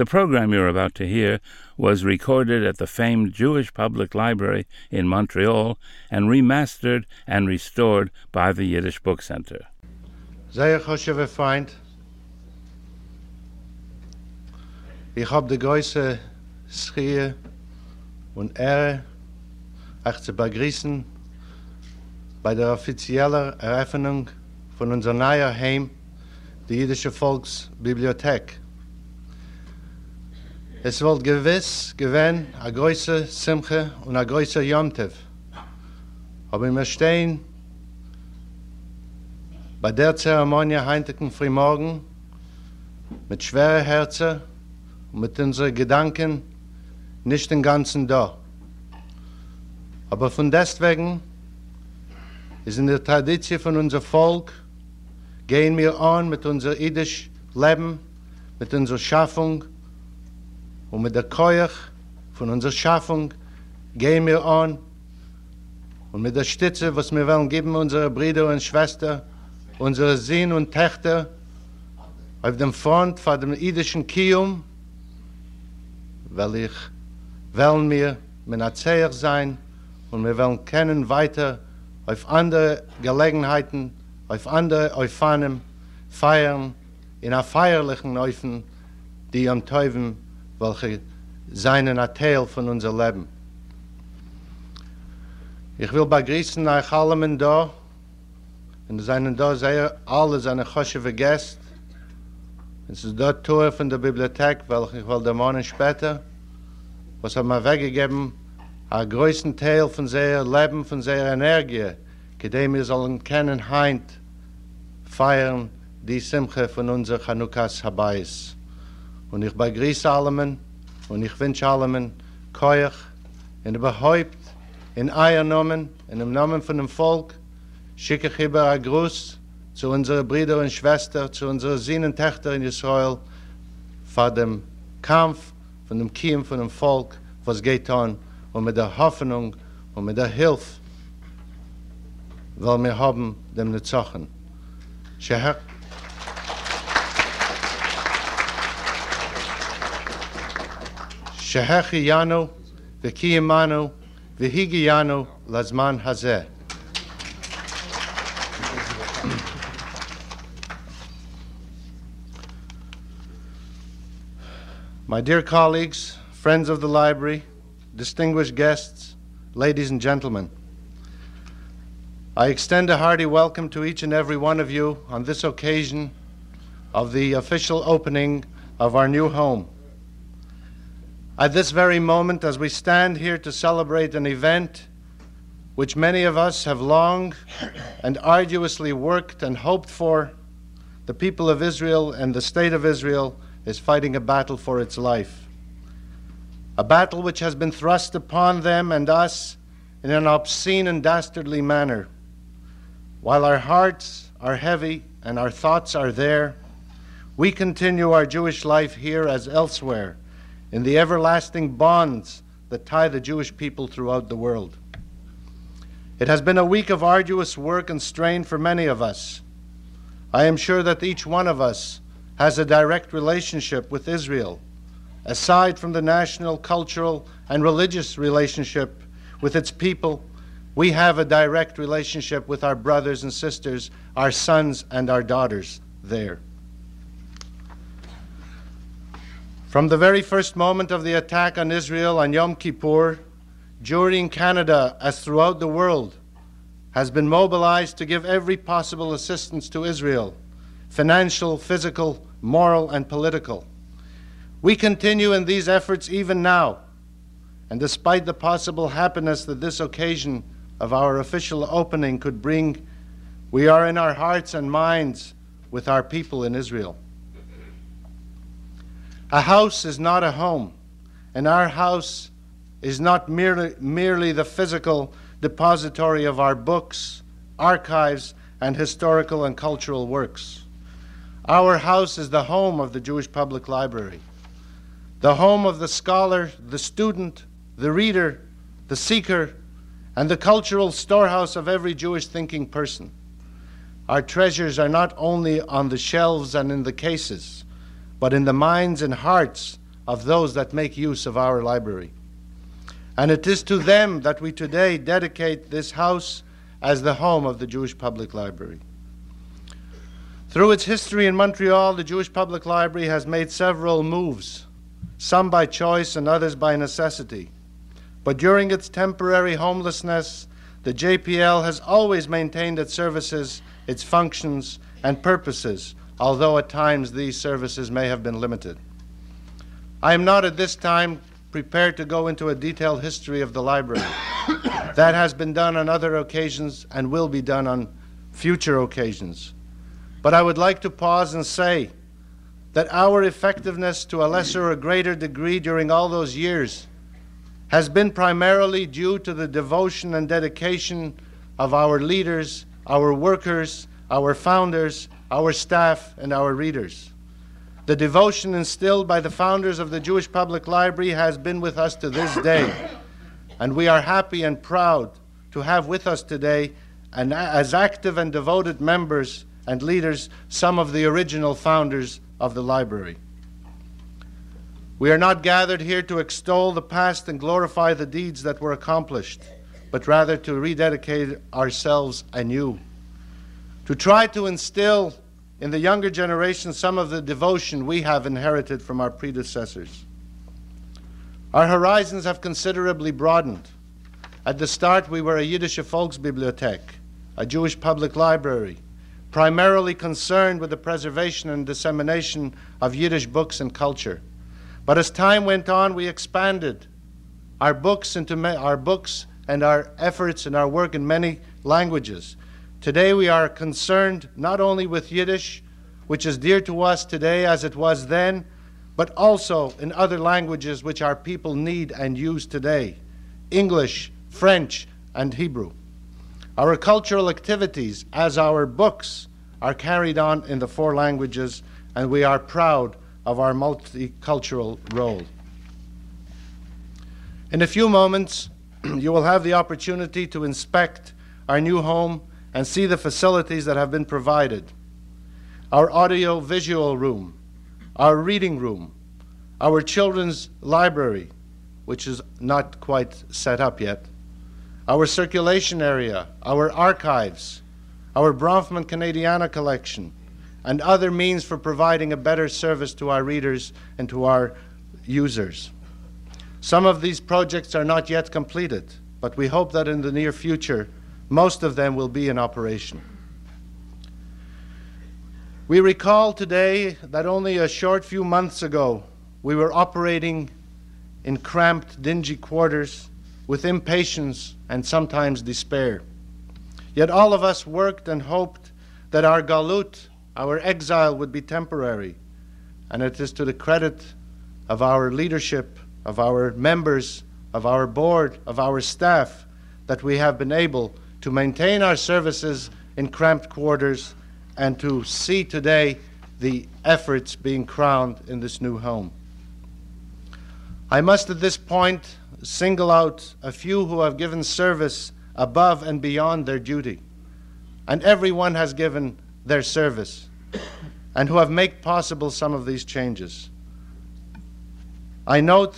The program you're about to hear was recorded at the famed Jewish Public Library in Montreal and remastered and restored by the Yiddish Book Center. Sehr choshewe Feind. Ich hab de größe Schrie und Ehre, euch zu begrüßen bei der offiziellen Eröffnung von unser neuer Heim, die Jüdische Volksbibliothek. Es wird gewiss gewähn a größe Simche und a größe Yomtev. Aber wir stehen bei der Zeremonie heintigen Frühmorgen mit schweren Herzen und mit unseren Gedanken nicht den ganzen da. Aber von deswegen ist in der Tradition von unser Volk gehen wir an mit unser idisch Leben, mit unserer Schaffung und mit der Keuch von unserer Schaffung gehen wir an. Und mit der Stütze, was wir wollen geben unsere Brüder und Schwestern, unsere Sinn und Töchter auf dem Front von dem idischen Kium, weil ich wollen wir mit Erzähler sein und wir wollen kennen weiter auf andere Gelegenheiten, auf andere Eufanem feiern, in einer feierlichen Neufen, die am Teufel, welche seinen Teil von unser Leben. Ich will begrüßen euch alle da, und es seien da sehr alle seine Choshewe Gäste. Es ist dort Tor von der Bibliothek, welche ich will der Morgen später, was haben wir weggegeben, a größten Teil von seiner Leben, von seiner Energie, gedem wir sollen kennen heint, feiern die Simche von unser Chanukas Habayis. Und ich begrüße allen und ich wünsche allen Koyach und überhaupt in euer Namen, in dem Namen von dem Volk, schicke ich über ein Gruß zu unseren Brüdern und Schwestern, zu unseren Söhnen und Töchtern in Israel, vor dem Kampf, von dem Kiem, von dem Volk, was geht an, und mit der Hoffnung und mit der Hilfe, weil wir haben dem Nezachen. Sheher. V'kiyimanu, V'higi Yanu, Lazman Hazeh. My dear colleagues, friends of the library, distinguished guests, ladies and gentlemen, I extend a hearty welcome to each and every one of you on this occasion of the official opening of our new home. At this very moment, as we stand here to celebrate an event which many of us have long and arduously worked and hoped for, the people of Israel and the state of Israel is fighting a battle for its life. A battle which has been thrust upon them and us in an obscene and dastardly manner. While our hearts are heavy and our thoughts are there, we continue our Jewish life here as elsewhere in the everlasting bonds that tie the Jewish people throughout the world. It has been a week of arduous work and strain for many of us. I am sure that each one of us has a direct relationship with Israel, aside from the national, cultural, and religious relationship with its people. We have a direct relationship with our brothers and sisters, our sons and our daughters there. From the very first moment of the attack on Israel on Yom Kippur, Jewry in Canada, as throughout the world, has been mobilized to give every possible assistance to Israel financial, physical, moral, and political. We continue in these efforts even now, and despite the possible happiness that this occasion of our official opening could bring, we are in our hearts and minds with our people in Israel. A house is not a home, and our house is not merely, merely the physical depository of our books, archives, and historical and cultural works. Our house is the home of the Jewish Public Library, the home of the scholar, the student, the reader, the seeker, and the cultural storehouse of every Jewish thinking person. Our treasures are not only on the shelves and in the cases, but in the minds and hearts of those that make use of our library. And it is to them that we today dedicate this house as the home of the Jewish Public Library. Through its history in Montreal, the Jewish Public Library has made several moves, some by choice and others by necessity. But during its temporary homelessness, the JPL has always maintained its services, its functions, and purposes, although at times these services may have been limited. I am not at this time prepared to go into a detailed history of the library. that has been done on other occasions and will be done on future occasions. But I would like to pause and say that our effectiveness to a lesser or greater degree during all those years has been primarily due to the devotion and dedication of our leaders, our workers, our founders, our staff, and our readers. The devotion instilled by the founders of the Jewish Public Library has been with us to this day, and we are happy and proud to have with us today, and as active and devoted members and leaders, some of the original founders of the library. We are not gathered here to extol the past and glorify the deeds that were accomplished, but rather to rededicate ourselves anew, to try to instill in the younger generation some of the devotion we have inherited from our predecessors. Our horizons have considerably broadened. At the start, we were a Yiddish Volksbibliothek, a Jewish public library, primarily concerned with the preservation and dissemination of Yiddish books and culture. But as time went on, we expanded our books into ma- our books and our efforts and our work in many languages. Today we are concerned not only with Yiddish, which is dear to us today as it was then, but also in other languages which our people need and use today English, French, and Hebrew. Our cultural activities, as our books, are carried on in the four languages, and we are proud of our multicultural role. In a few moments, you will have the opportunity to inspect our new home and see the facilities that have been provided our audio visual room, our reading room, our children's library, which is not quite set up yet, our circulation area, our archives, our Bronfman Canadiana collection, and other means for providing a better service to our readers and to our users. Some of these projects are not yet completed, but we hope that in the near future most of them will be in operation. We recall today that only a short few months ago we were operating in cramped, dingy quarters with impatience and sometimes despair. Yet all of us worked and hoped that our galut, our exile, would be temporary. And it is to the credit of our leadership, of our members, of our board, of our staff, that we have been able to maintain our services in cramped quarters and to see today the efforts being crowned in this new home. I must at this point single out a few who have given service above and beyond their duty, and everyone has given their service, and who have made possible some of these changes. I note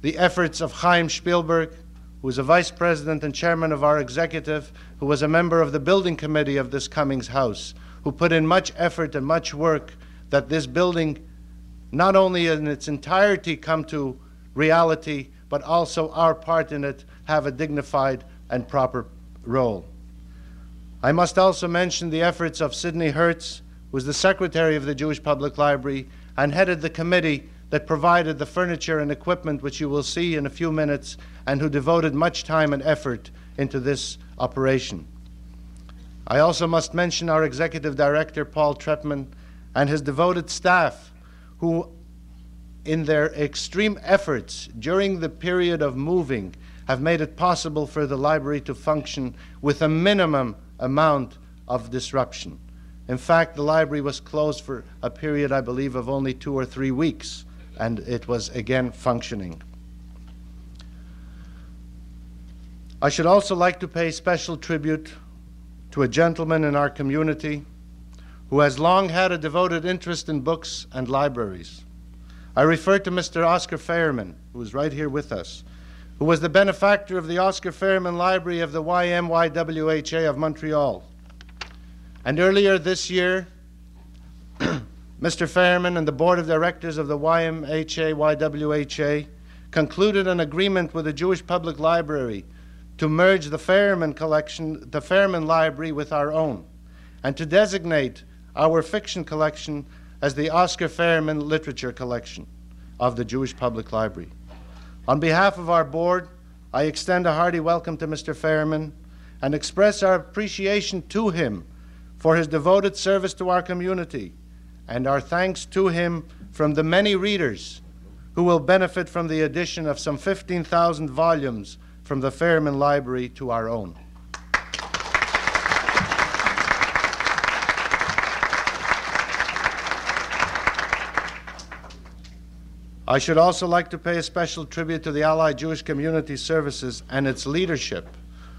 the efforts of Chaim Spielberg, who is a vice president and chairman of our executive, who was a member of the building committee of this Cummings House, who put in much effort and much work that this building, not only in its entirety, come to reality, but also our part in it have a dignified and proper role. I must also mention the efforts of Sidney Hertz, who was the secretary of the Jewish Public Library and headed the committee that provided the furniture and equipment which you will see in a few minutes and who devoted much time and effort into this operation. I also must mention our executive director, Paul Trepman, and his devoted staff, who in their extreme efforts during the period of moving, have made it possible for the library to function with a minimum amount of disruption. In fact, the library was closed for a period, I believe, of only two or three weeks, and it was again functioning. I should also like to pay special tribute to a gentleman in our community who has long had a devoted interest in books and libraries. I refer to Mr. Oscar Fairman, who is right here with us, who was the benefactor of the Oscar Fairman Library of the YMYWHA of Montreal. And earlier this year, Mr. Fairman and the board of directors of the YMHA YWHA concluded an agreement with the Jewish Public Library to merge the Fairman collection, the Fairman Library with our own, and to designate our fiction collection as the Oscar Fairman Literature Collection of the Jewish Public Library. On behalf of our board, I extend a hearty welcome to Mr. Fairman and express our appreciation to him for his devoted service to our community and our thanks to him from the many readers who will benefit from the addition of some 15,000 volumes from the Fairman Library to our own. I should also like to pay a special tribute to the Allied Jewish Community Services and its leadership,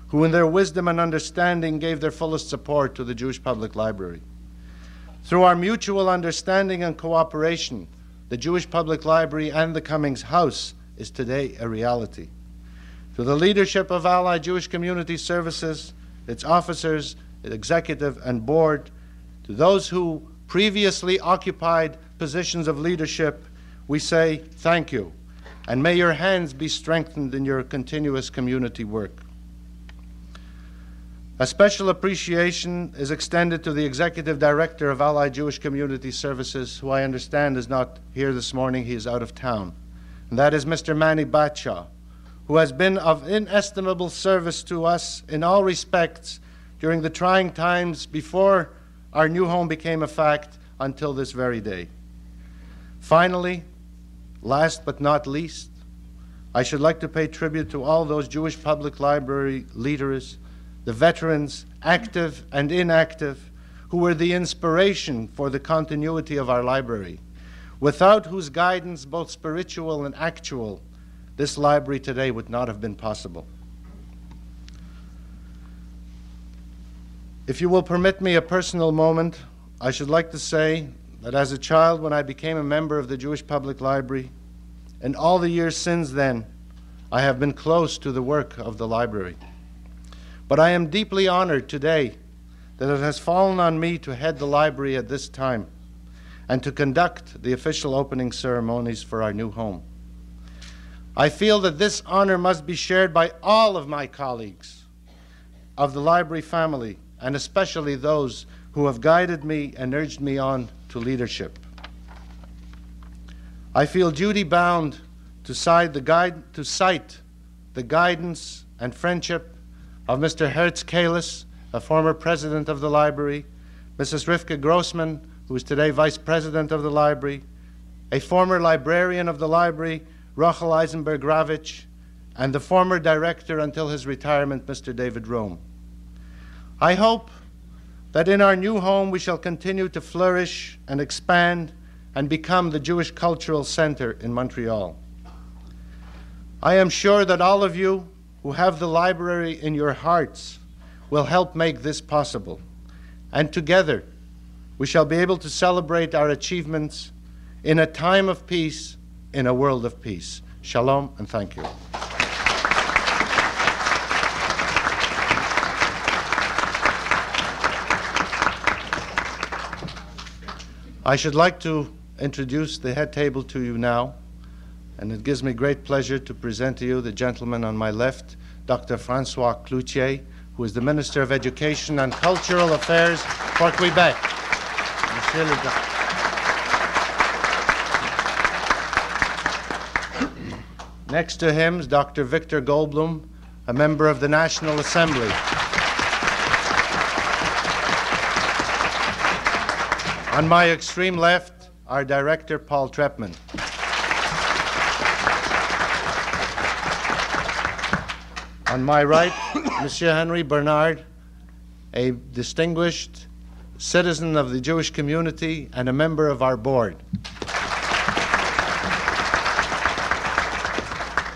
who, in their wisdom and understanding, gave their fullest support to the Jewish Public Library. Through our mutual understanding and cooperation, the Jewish Public Library and the Cummings House is today a reality. To the leadership of Allied Jewish Community Services, its officers, executive, and board, to those who previously occupied positions of leadership, we say thank you, and may your hands be strengthened in your continuous community work. A special appreciation is extended to the Executive Director of Allied Jewish Community Services, who I understand is not here this morning, he is out of town. And that is Mr. Manny Batshaw, who has been of inestimable service to us in all respects during the trying times before our new home became a fact until this very day. Finally, Last but not least, I should like to pay tribute to all those Jewish public library leaders, the veterans, active and inactive, who were the inspiration for the continuity of our library, without whose guidance, both spiritual and actual, this library today would not have been possible. If you will permit me a personal moment, I should like to say that as a child, when I became a member of the Jewish Public Library, and all the years since then, I have been close to the work of the library. But I am deeply honored today that it has fallen on me to head the library at this time and to conduct the official opening ceremonies for our new home. I feel that this honor must be shared by all of my colleagues of the library family, and especially those who have guided me and urged me on to leadership. I feel duty bound to cite the, guide, to cite the guidance and friendship of Mr. Hertz Kalis, a former president of the library, Mrs. Rivka Grossman, who is today vice president of the library, a former librarian of the library, Rachel Eisenberg Ravich, and the former director until his retirement, Mr. David Rome. I hope that in our new home we shall continue to flourish and expand and become the Jewish Cultural Center in Montreal. I am sure that all of you who have the library in your hearts will help make this possible. And together, we shall be able to celebrate our achievements in a time of peace, in a world of peace. Shalom and thank you. I should like to introduce the head table to you now, and it gives me great pleasure to present to you the gentleman on my left, Dr. Francois Cloutier, who is the Minister of Education and Cultural Affairs for Quebec. Next to him is Dr. Victor Goldbloom, a member of the National Assembly. On my extreme left, our director, Paul Trepman. On my right, Monsieur Henry Bernard, a distinguished citizen of the Jewish community and a member of our board.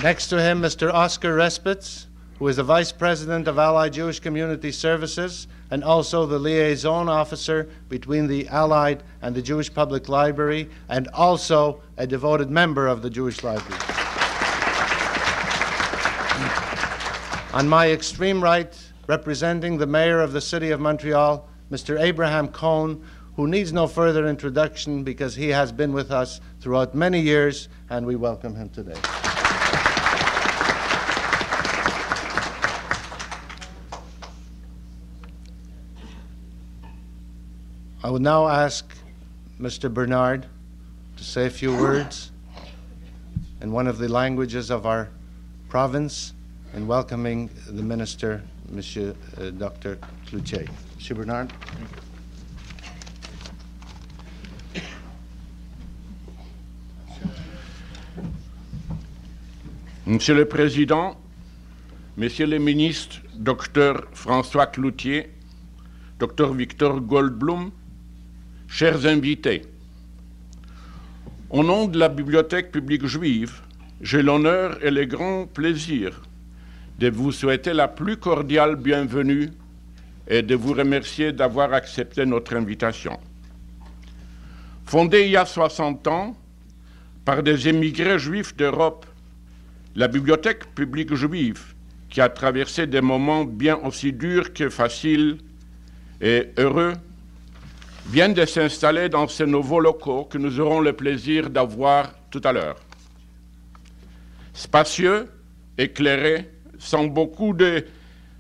Next to him, Mr. Oscar Respitz, who is the Vice President of Allied Jewish Community Services and also the liaison officer between the Allied and the Jewish Public Library, and also a devoted member of the Jewish Library. On my extreme right, representing the Mayor of the City of Montreal, Mr. Abraham Cohn, who needs no further introduction because he has been with us throughout many years, and we welcome him today. I will now ask Mr. Bernard to say a few words in one of the languages of our province in welcoming the minister, Monsieur uh, Dr. Cloutier. Monsieur Bernard. Monsieur le Président, Monsieur le ministre, Dr François Cloutier, Dr Victor Goldbloom, chers invités, au nom de la Bibliothèque publique juive, j'ai l'honneur et le grand plaisir de vous souhaiter la plus cordiale bienvenue et de vous remercier d'avoir accepté notre invitation. Fondée il y a 60 ans par des émigrés juifs d'Europe, la Bibliothèque publique juive, qui a traversé des moments bien aussi durs que faciles et heureux, vient de s'installer dans ces nouveaux locaux que nous aurons le plaisir d'avoir tout à l'heure. Spacieux, éclairés, sans beaucoup de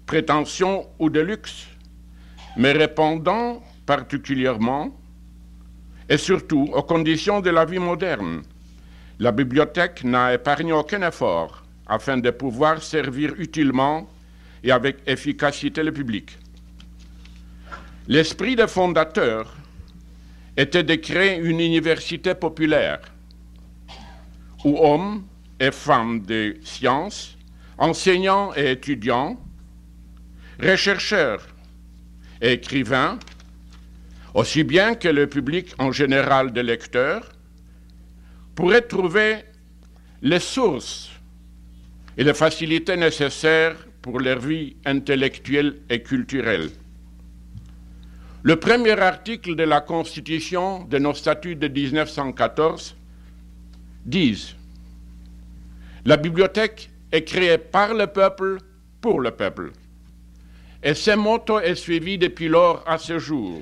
prétentions ou de luxe, mais répondant particulièrement et surtout aux conditions de la vie moderne. La bibliothèque n'a épargné aucun effort afin de pouvoir servir utilement et avec efficacité le public. L'esprit des fondateurs était de créer une université populaire où hommes et femmes de sciences, enseignants et étudiants, rechercheurs et écrivains, aussi bien que le public en général de lecteurs, pourraient trouver les sources et les facilités nécessaires pour leur vie intellectuelle et culturelle. Le premier article de la Constitution de nos statuts de 1914 dit La bibliothèque est créée par le peuple pour le peuple. Et ce motto est suivi depuis lors à ce jour.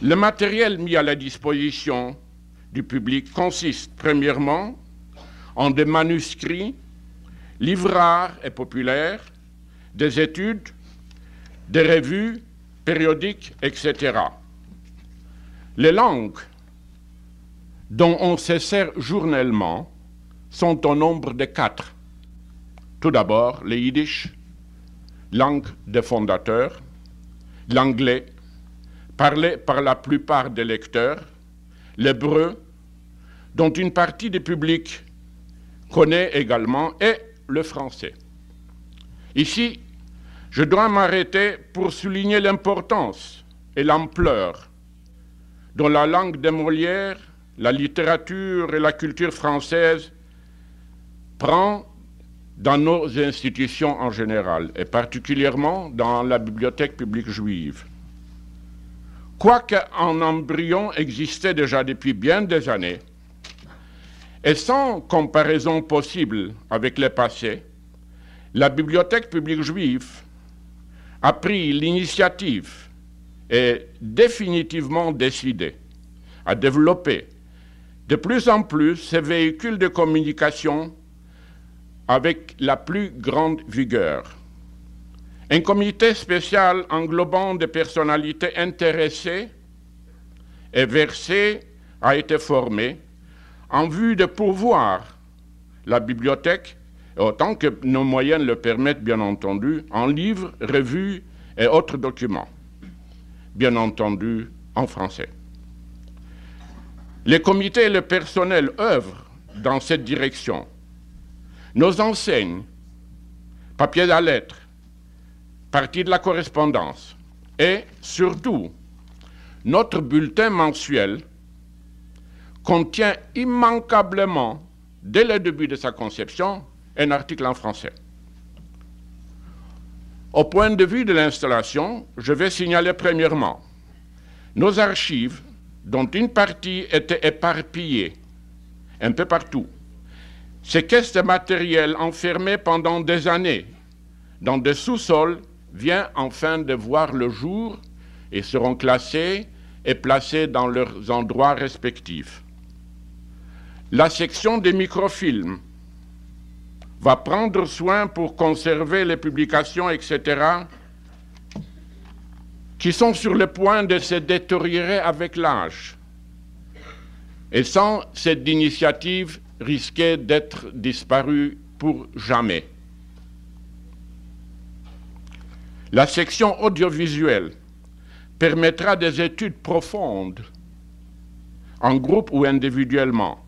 Le matériel mis à la disposition du public consiste premièrement en des manuscrits, livres rares et populaires, des études, des revues, périodiques, etc. Les langues dont on se sert journellement sont au nombre de quatre. Tout d'abord, le yiddish, langue des fondateurs, l'anglais, parlé par la plupart des lecteurs, l'hébreu, dont une partie du public connaît également, et le français. Ici, je dois m'arrêter pour souligner l'importance et l'ampleur dont la langue de Molière, la littérature et la culture française prend dans nos institutions en général, et particulièrement dans la bibliothèque publique juive. Quoique un embryon existait déjà depuis bien des années, et sans comparaison possible avec le passé, la bibliothèque publique juive a pris l'initiative et définitivement décidé à développer de plus en plus ces véhicules de communication avec la plus grande vigueur. Un comité spécial englobant des personnalités intéressées et versées a été formé en vue de pourvoir la bibliothèque, autant que nos moyens le permettent bien entendu, en livres, revues et autres documents, bien entendu en français. Les comités et le personnel œuvrent dans cette direction nos enseignes papier à lettres, partie de la correspondance et surtout notre bulletin mensuel contient immanquablement, dès le début de sa conception, un article en français. Au point de vue de l'installation, je vais signaler premièrement nos archives, dont une partie était éparpillée un peu partout. Ces caisses de matériel enfermées pendant des années dans des sous-sols viennent enfin de voir le jour et seront classées et placées dans leurs endroits respectifs. La section des microfilms va prendre soin pour conserver les publications, etc., qui sont sur le point de se détériorer avec l'âge. Et sans cette initiative, risquait d'être disparue pour jamais. La section audiovisuelle permettra des études profondes, en groupe ou individuellement.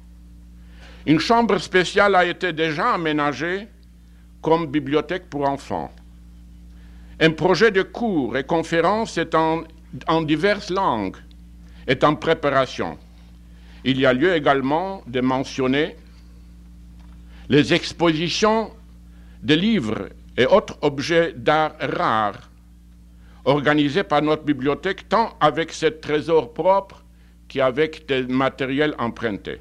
Une chambre spéciale a été déjà aménagée comme bibliothèque pour enfants. Un projet de cours et conférences en, diverses langues est en préparation. Il y a lieu également de mentionner les expositions de livres et autres objets d'art rares organisées par notre bibliothèque, tant avec ce trésor propre qu'avec des matériels empruntés.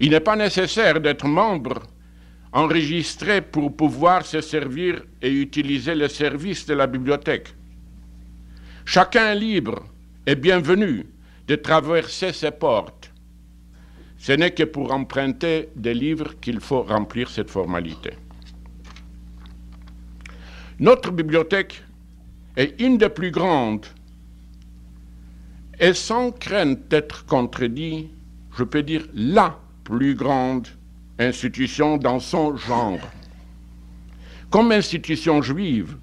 Il n'est pas nécessaire d'être membre enregistré pour pouvoir se servir et utiliser les services de la bibliothèque. Chacun libre est bienvenu de traverser ces portes. Ce n'est que pour emprunter des livres qu'il faut remplir cette formalité. Notre bibliothèque est une des plus grandes et sans crainte d'être contredit, je peux dire la plus grande institution dans son genre. Comme institution juive,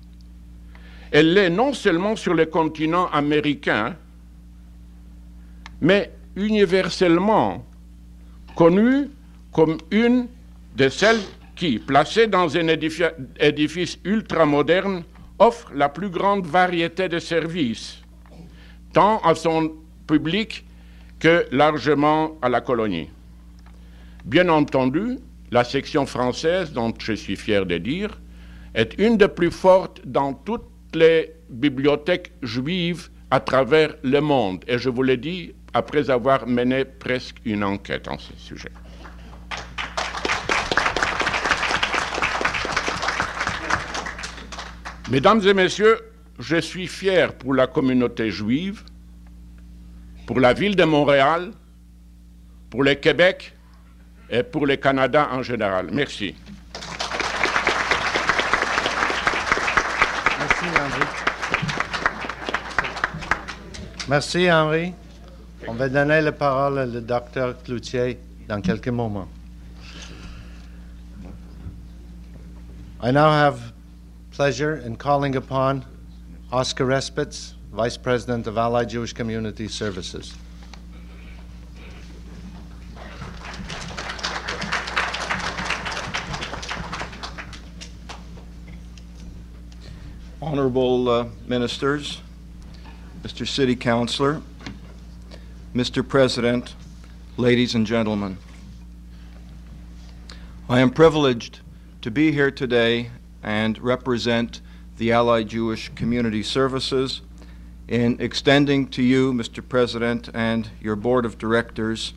elle l'est non seulement sur le continent américain, mais universellement connue comme une de celles qui, placée dans un édifice ultramoderne, offre la plus grande variété de services, tant à son public que largement à la colonie. Bien entendu, la section française, dont je suis fier de dire, est une des plus fortes dans toutes les bibliothèques juives à travers le monde. Et je vous l'ai dit après avoir mené presque une enquête en ce sujet. Mesdames et messieurs, je suis fier pour la communauté juive, pour la ville de Montréal, pour le Québec et pour le Canada en général. Merci. Merci, Henri. Merci, Henri. On va donner la parole au docteur Cloutier dans quelques moments. I now have pleasure in calling upon Oscar Respitz, Vice President of Allied Jewish Community Services. Honorable uh, ministers, Mr. City Councilor, Mr. President, ladies and gentlemen. I am privileged to be here today and represent the Allied Jewish Community Services in extending to you, Mr. President, and your Board of Directors,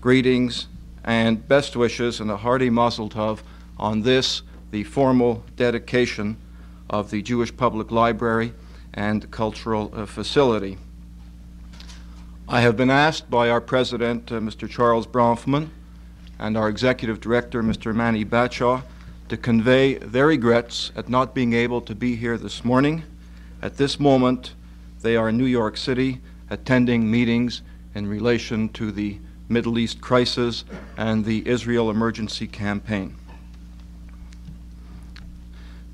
greetings and best wishes and a hearty mazel tov on this, the formal dedication of the Jewish Public Library and Cultural uh, Facility. I have been asked by our President, uh, Mr. Charles Bronfman, and our Executive Director, Mr. Manny Batshaw, to convey their regrets at not being able to be here this morning. At this moment, they are in New York City attending meetings in relation to the Middle East crisis and the Israel emergency campaign.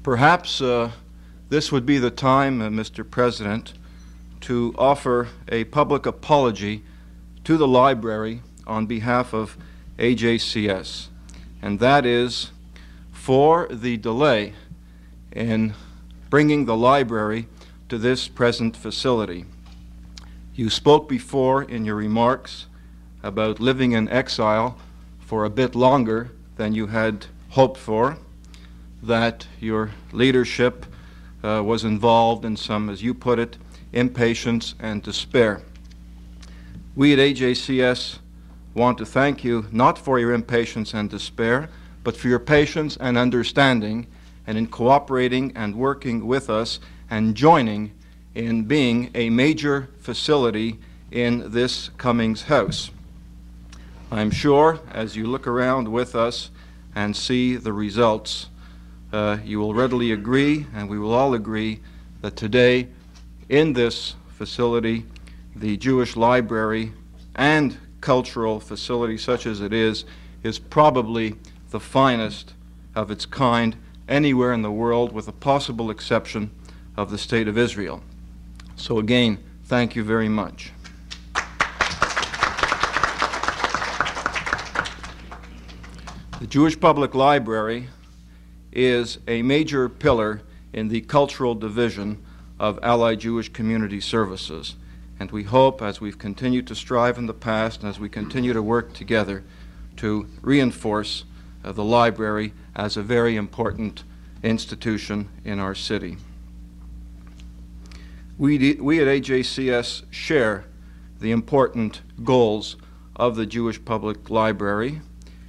Perhaps uh, this would be the time, uh, Mr. President, to offer a public apology to the library on behalf of AJCS, and that is for the delay in bringing the library to this present facility. You spoke before in your remarks about living in exile for a bit longer than you had hoped for, that your leadership uh, was involved in some, as you put it, impatience and despair. We at AJCS want to thank you not for your impatience and despair, but for your patience and understanding and in cooperating and working with us and joining in being a major facility in this Cummings house. I'm sure as you look around with us and see the results, uh, you will readily agree, and we will all agree, that today in this facility, the Jewish library and cultural facility, such as it is, is probably the finest of its kind anywhere in the world, with a possible exception of the State of Israel. So, again, thank you very much. The Jewish Public Library is a major pillar in the cultural division of Allied Jewish Community Services. And we hope, as we've continued to strive in the past and as we continue to work together, to reinforce uh, the library as a very important institution in our city. We, we at AJCS share the important goals of the Jewish Public Library.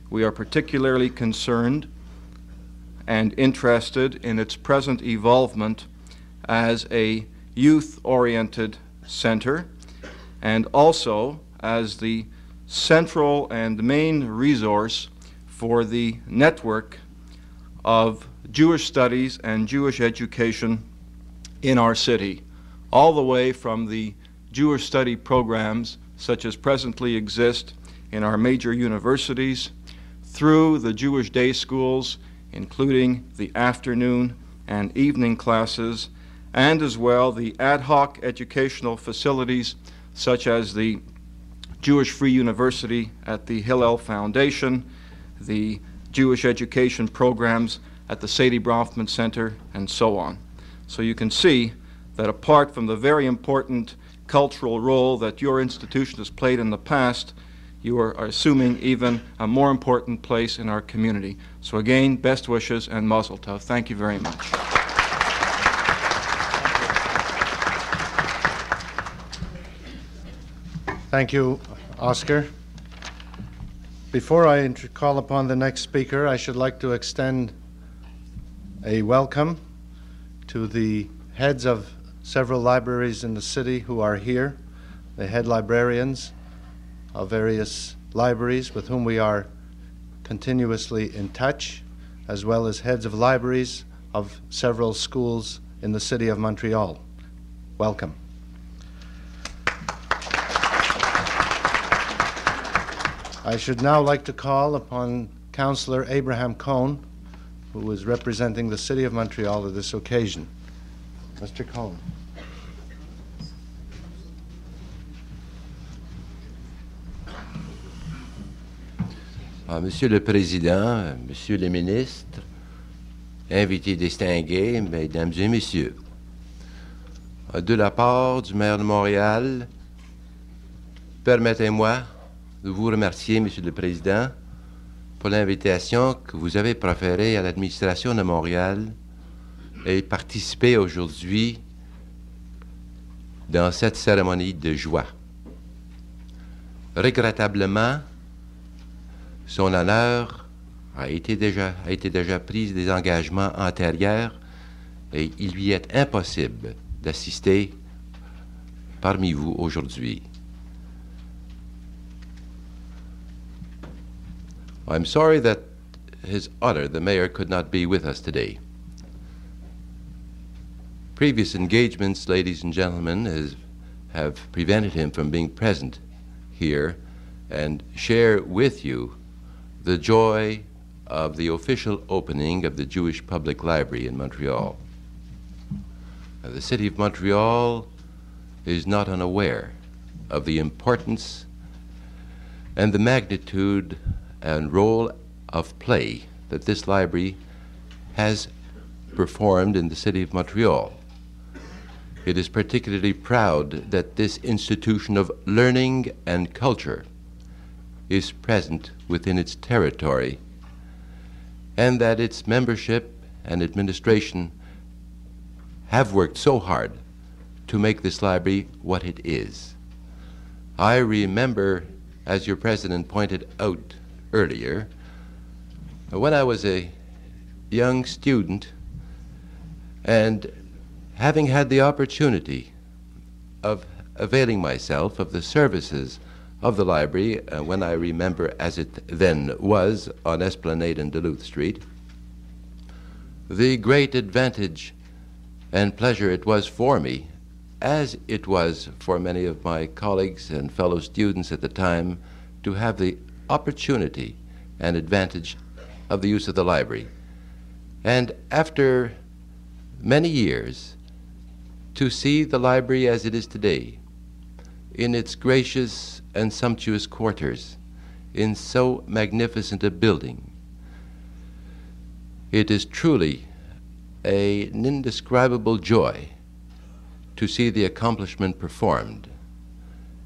We are particularly concerned and interested in its present evolvement as a youth oriented center and also as the central and main resource for the network of Jewish studies and Jewish education in our city all the way from the Jewish study programs such as presently exist in our major universities through the Jewish day schools, including the afternoon and evening classes, and as well the ad hoc educational facilities such as the Jewish Free University at the Hillel Foundation, the Jewish education programs at the Sadie Bronfman Center, and so on. So you can see that apart from the very important cultural role that your institution has played in the past, you are, assuming even a more important place in our community. So again, best wishes and mazel tov. Thank you very much. Thank you, Oscar. Before I call upon the next speaker, I should like to extend a welcome to the heads of several libraries in the city who are here, the head librarians of various libraries with whom we are continuously in touch, as well as heads of libraries of several schools in the city of Montreal. Welcome. I should now like to call upon Councillor Abraham Cohn, who is representing the city of Montreal at this occasion. Mr. Cohn. Ah, Monsieur le Président, Monsieur le ministre, invités distingués, Mesdames et Messieurs, ah, de la part du maire de Montréal, permettez-moi de vous remercier, Monsieur le Président, pour l'invitation que vous avez proférée à l'administration de Montréal et participer aujourd'hui dans cette cérémonie de joie. Regrettablement, son honneur a été déjà, a été déjà pris des engagements antérieurs et il lui est impossible d'assister parmi vous aujourd'hui. I'm sorry that his honor, the mayor, could not be with us today. Previous engagements, ladies and gentlemen, has, have prevented him from being present here and share with you the joy of the official opening of the Jewish Public Library in Montreal. Now, the city of Montreal is not unaware of the importance and the magnitude and role of play that this library has performed in the city of Montreal. It is particularly proud that this institution of learning and culture is present within its territory and that its membership and administration have worked so hard to make this library what it is. I remember, as your president pointed out earlier, when I was a young student and having had the opportunity of availing myself of the services of the library uh, when I remember as it then was on Esplanade and Duluth Street, the great advantage and pleasure it was for me, as it was for many of my colleagues and fellow students at the time, to have the opportunity and advantage of the use of the library. And after many years, to see the library as it is today, in its gracious and sumptuous quarters, in so magnificent a building, it is truly a, an indescribable joy to see the accomplishment performed.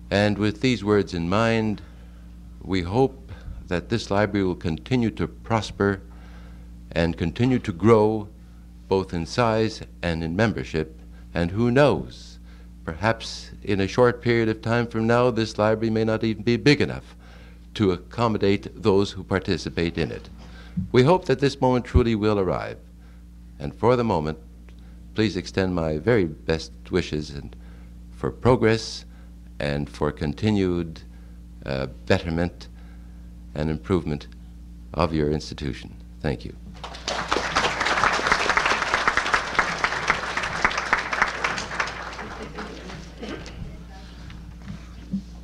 And with these words in mind, we hope that this library will continue to prosper and continue to grow both in size and in membership. And who knows, perhaps in a short period of time from now, this library may not even be big enough to accommodate those who participate in it. We hope that this moment truly will arrive. And for the moment, please extend my very best wishes and for progress and for continued uh, betterment and improvement of your institution. Thank you.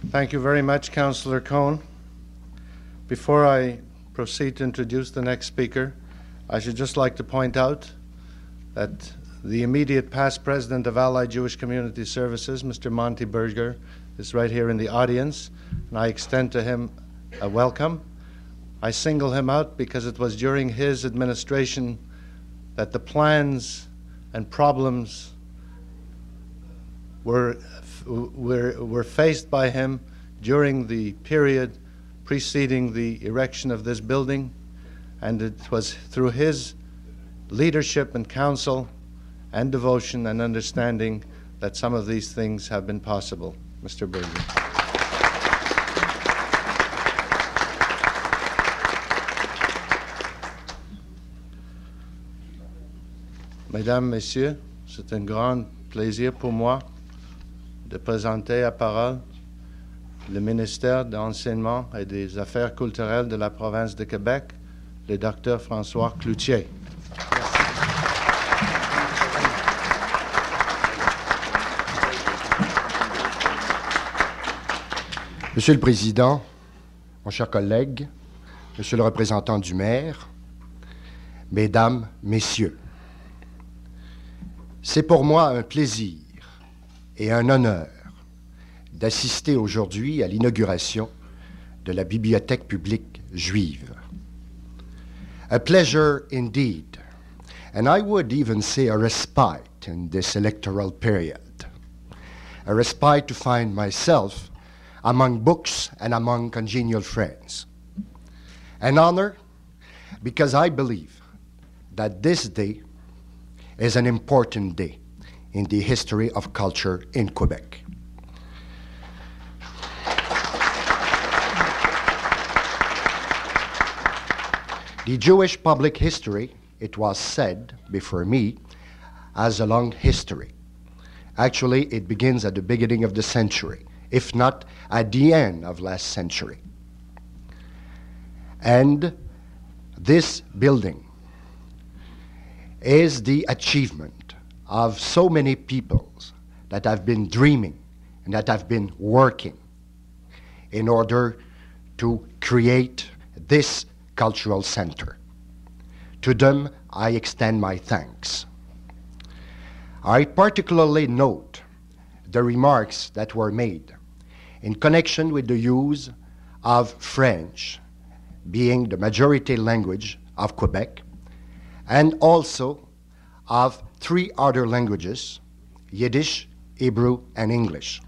Thank you very much, Councillor Cohn. Before I proceed to introduce the next speaker, I should just like to point out that the immediate past president of Allied Jewish Community Services, Mr. Monty Berger, is right here in the audience, and I extend to him a welcome. I single him out because it was during his administration that the plans and problems were were, were faced by him during the period preceding the erection of this building, and it was through his leadership and counsel and devotion and understanding that some of these things have been possible. Mr. Berger. Mesdames, Messieurs, c'est un grand plaisir pour moi de présenter à parole le ministère de l'Enseignement et des Affaires culturelles de la province de Québec, le docteur François Cloutier. Monsieur le Président, mon cher collègue, Monsieur le représentant du maire, Mesdames, Messieurs, c'est pour moi un plaisir et un honneur d'assister aujourd'hui à l'inauguration de la Bibliothèque publique juive. A pleasure indeed, and I would even say a respite in this electoral period. A respite to find myself among books and among congenial friends. An honor because I believe that this day is an important day in the history of culture in Quebec. The Jewish public history, it was said before me, has a long history. Actually, it begins at the beginning of the century, if not at the end of last century. And this building is the achievement of so many peoples that have been dreaming and that have been working in order to create this cultural center. To them, I extend my thanks. I particularly note the remarks that were made in connection with the use of French being the majority language of Quebec and also of three other languages Yiddish, Hebrew, and English.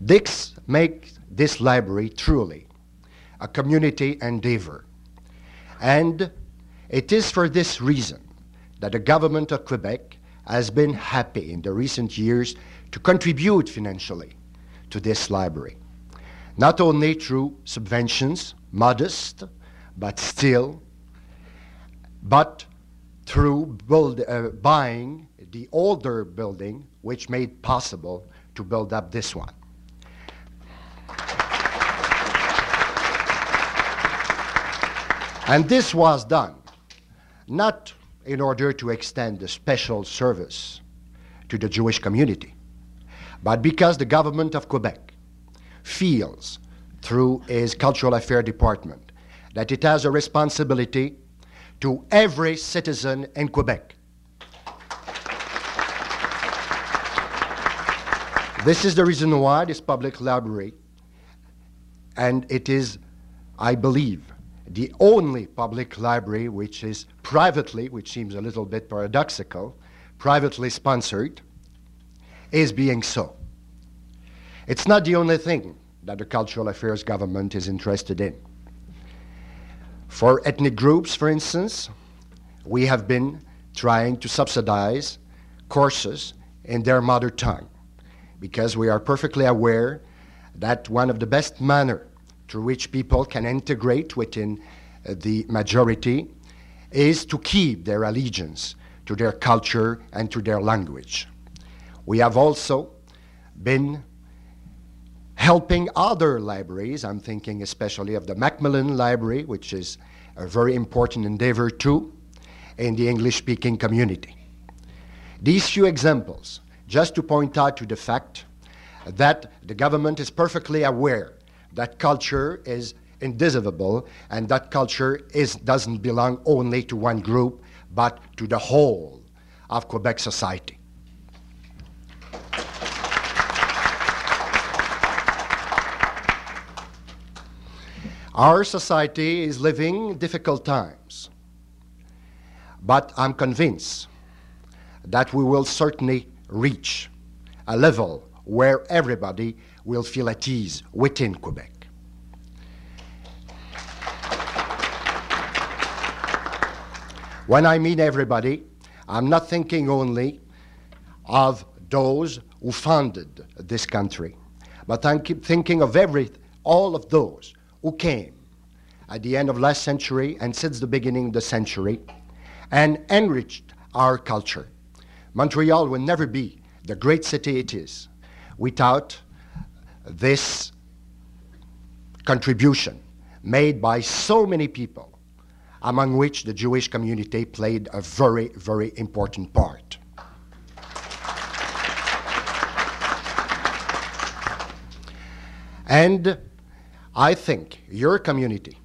This makes this library truly a community endeavor. And it is for this reason that the government of Quebec has been happy in the recent years to contribute financially to this library, not only through subventions, modest, but still, but through build, uh, buying the older building, which made possible to build up this one. And this was done not in order to extend a special service to the Jewish community, but because the government of Quebec feels through its cultural affairs department that it has a responsibility to every citizen in Quebec. This is the reason why this public library, and it is, I believe, the only public library which is privately, which seems a little bit paradoxical, privately sponsored, is being so. It's not the only thing that the Cultural Affairs government is interested in. For ethnic groups, for instance, we have been trying to subsidize courses in their mother tongue because we are perfectly aware that one of the best manner through which people can integrate within uh, the majority is to keep their allegiance to their culture and to their language. We have also been helping other libraries. I'm thinking especially of the Macmillan Library, which is a very important endeavor too in the English speaking community. These few examples, just to point out to the fact that the government is perfectly aware that culture is indivisible and that culture is, doesn't belong only to one group but to the whole of Quebec society. Our society is living difficult times, but I'm convinced that we will certainly reach a level where everybody will feel at ease within Quebec. When I mean everybody, I'm not thinking only of those who founded this country, but I'm thinking of every, all of those who came at the end of last century and since the beginning of the century and enriched our culture. Montreal will never be the great city it is without this contribution made by so many people, among which the Jewish community played a very, very important part. And I think your community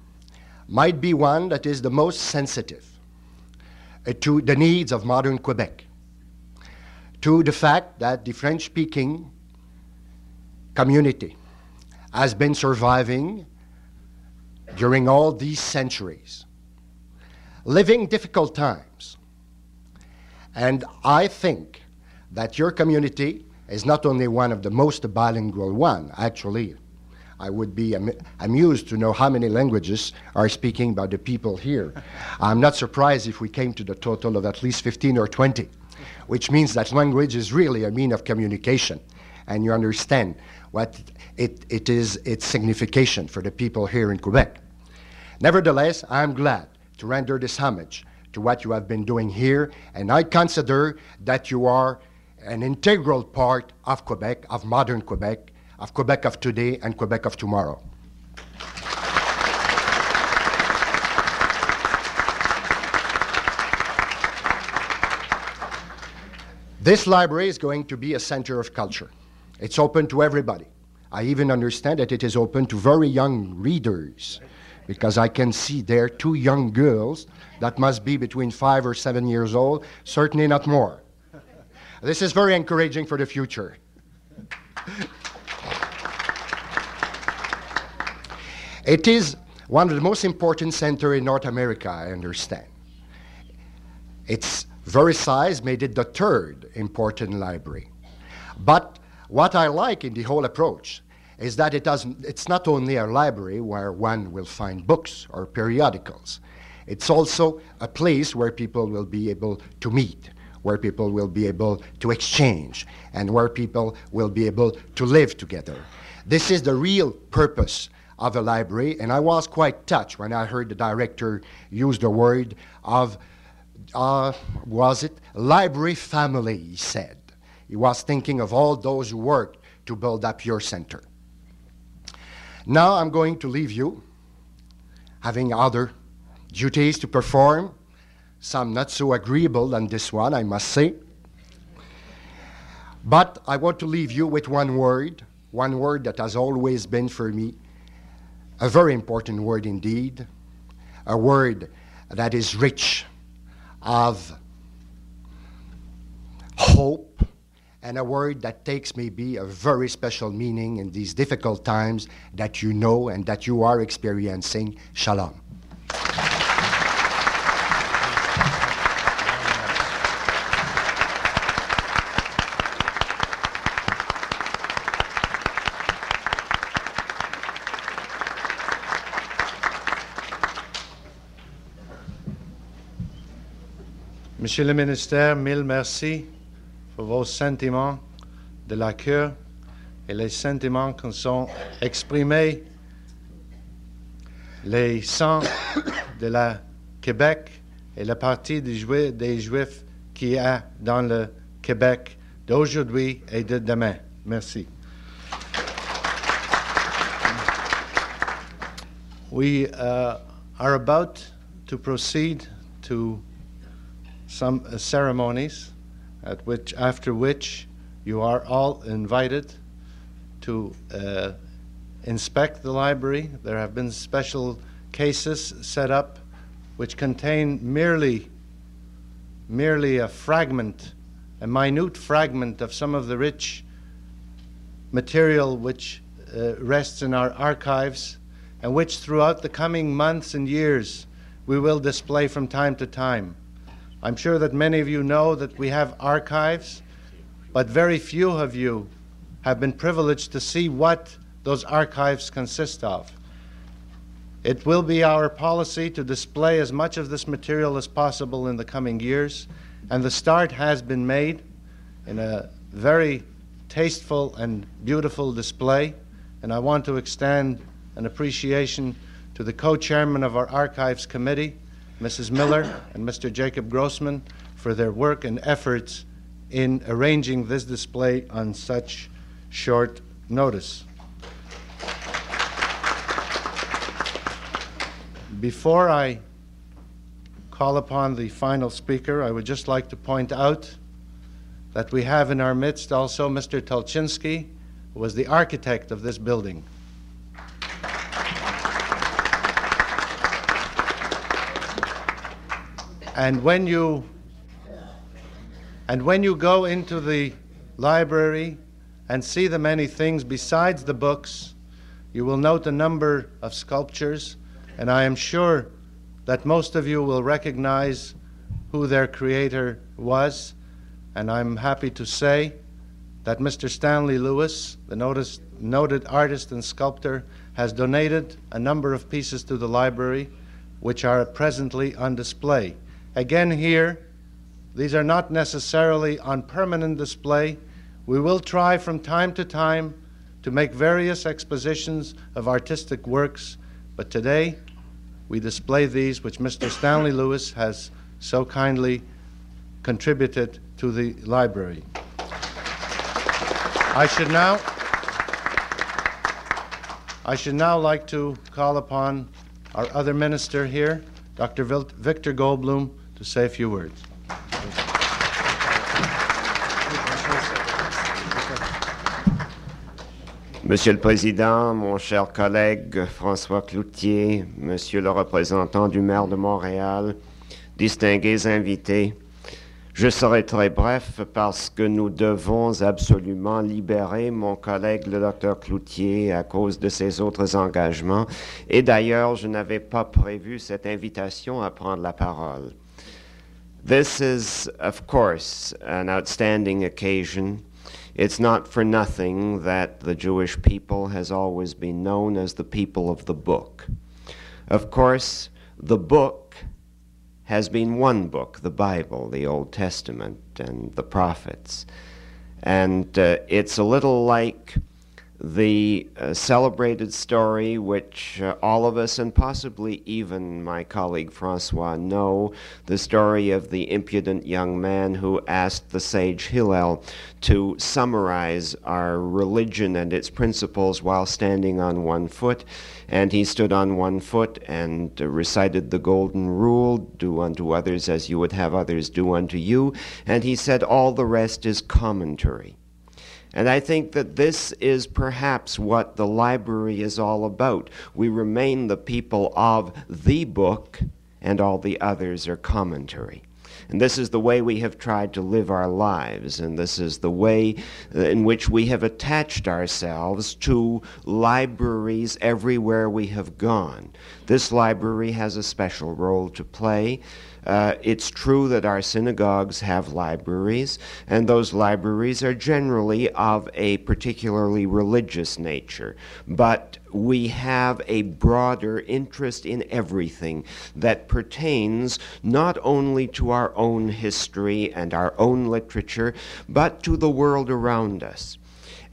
might be one that is the most sensitive uh, to the needs of modern Quebec, to the fact that the French speaking community has been surviving during all these centuries, living difficult times. And I think that your community is not only one of the most bilingual one, actually, I would be am amused to know how many languages are speaking by the people here. I'm not surprised if we came to the total of at least 15 or 20, which means that language is really a mean of communication. And you understand what it, it is, its signification for the people here in Quebec. Nevertheless, I'm glad to render this homage to what you have been doing here, and I consider that you are an integral part of Quebec, of modern Quebec, of Quebec of today and Quebec of tomorrow. This library is going to be a center of culture. It's open to everybody. I even understand that it is open to very young readers because I can see there two young girls that must be between five or seven years old, certainly not more. This is very encouraging for the future. It is one of the most important centers in North America, I understand. Its very size made it the third important library. But what I like in the whole approach is that it doesn't, it's not only a library where one will find books or periodicals, it's also a place where people will be able to meet, where people will be able to exchange, and where people will be able to live together. This is the real purpose of the library, and I was quite touched when I heard the director use the word of, uh, was it, library family, he said. He was thinking of all those who worked to build up your center. Now I'm going to leave you, having other duties to perform, some not so agreeable than this one, I must say. But I want to leave you with one word, one word that has always been for me a very important word indeed, a word that is rich of hope, and a word that takes maybe a very special meaning in these difficult times that you know and that you are experiencing. Shalom. Monsieur le ministère, mille merci pour vos sentiments de la cœur et les sentiments qui sont exprimés, les sangs de la Québec et la partie des Juifs, des Juifs qui a dans le Québec d'aujourd'hui et de demain. Merci. Uh, some uh, ceremonies at which after which you are all invited to uh, inspect the library. There have been special cases set up which contain merely merely a fragment, a minute fragment of some of the rich material which uh, rests in our archives and which throughout the coming months and years we will display from time to time. I'm sure that many of you know that we have archives, but very few of you have been privileged to see what those archives consist of. It will be our policy to display as much of this material as possible in the coming years, and the start has been made in a very tasteful and beautiful display. And I want to extend an appreciation to the co chairman of our Archives Committee, Mrs. Miller and Mr. Jacob Grossman for their work and efforts in arranging this display on such short notice. Before I call upon the final speaker, I would just like to point out that we have in our midst also Mr. Tolchinsky, who was the architect of this building. And when you and when you go into the library and see the many things besides the books, you will note a number of sculptures, and I am sure that most of you will recognize who their creator was. And I'm happy to say that Mr. Stanley Lewis, the noticed, noted artist and sculptor, has donated a number of pieces to the library, which are presently on display. Again, here, these are not necessarily on permanent display. We will try from time to time to make various expositions of artistic works, but today we display these which Mr. Stanley Lewis has so kindly contributed to the library. I should now I should now like to call upon our other minister here, Dr. Victor Goldbloom, Monsieur le Président, mon cher collègue François Cloutier, Monsieur le représentant du maire de Montréal, distingués invités, je serai très bref parce que nous devons absolument libérer mon collègue le docteur Cloutier à cause de ses autres engagements. Et d'ailleurs, je n'avais pas prévu cette invitation à prendre la parole. This is, of course, an outstanding occasion. It's not for nothing that the Jewish people has always been known as the people of the book. Of course, the book has been one book, the Bible, the Old Testament, and the prophets. And uh, it's a little like the uh, celebrated story, which uh, all of us, and possibly even my colleague Francois, know the story of the impudent young man who asked the sage Hillel to summarize our religion and its principles while standing on one foot. And he stood on one foot and uh, recited the golden rule do unto others as you would have others do unto you. And he said, All the rest is commentary. And I think that this is perhaps what the library is all about. We remain the people of the book, and all the others are commentary. And this is the way we have tried to live our lives, and this is the way uh, in which we have attached ourselves to libraries everywhere we have gone. This library has a special role to play. Uh, it's true that our synagogues have libraries, and those libraries are generally of a particularly religious nature. But we have a broader interest in everything that pertains not only to our own history and our own literature, but to the world around us.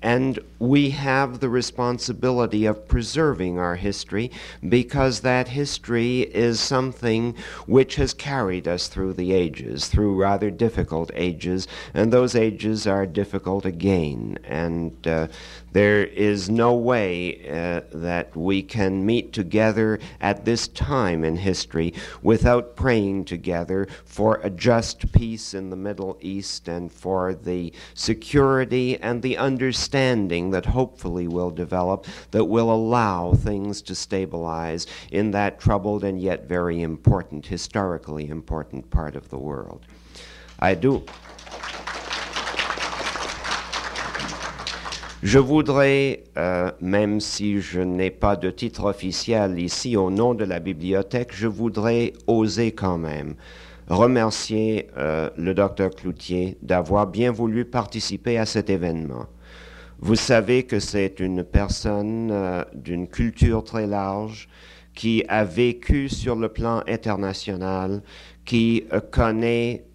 And we have the responsibility of preserving our history because that history is something which has carried us through the ages, through rather difficult ages, and those ages are difficult again. And uh, there is no way uh, that we can meet together at this time in history without praying together for a just peace in the Middle East and for the security and the understanding that hopefully will develop that will allow things to stabilize in that troubled and yet very important, historically important part of the world. I do. Je voudrais, euh, même si je n'ai pas de titre officiel ici au nom de la bibliothèque, je voudrais oser quand même remercier euh, le docteur Cloutier d'avoir bien voulu participer à cet événement. Vous savez que c'est une personne euh, d'une culture très large qui a vécu sur le plan international, qui connaît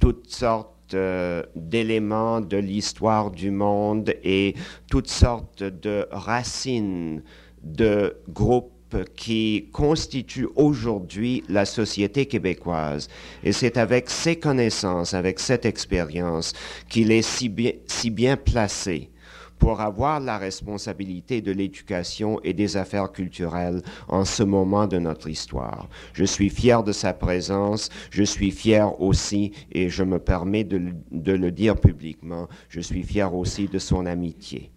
toutes sortes euh, d'éléments de l'histoire du monde et toutes sortes de racines de groupes qui constituent aujourd'hui la société québécoise. Et c'est avec ces connaissances, avec cette expérience qu'il est si bien placé pour avoir la responsabilité de l'éducation et des affaires culturelles en ce moment de notre histoire. Je suis fier de sa présence, je suis fier aussi, et je me permets de, le dire publiquement, je suis fier aussi de son amitié.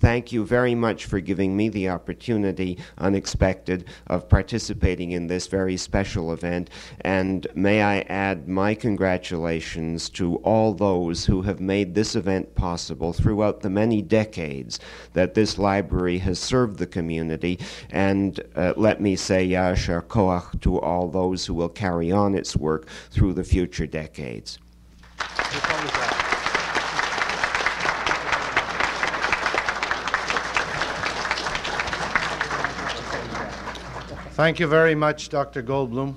Thank you very much for giving me the opportunity, unexpected, of participating in this very special event. And may I add my congratulations to all those who have made this event possible throughout the many decades that this library has served the community. And uh, let me say Yasher Koach to all those who will carry on its work through the future decades. Thank you very much, Dr. Goldbloom.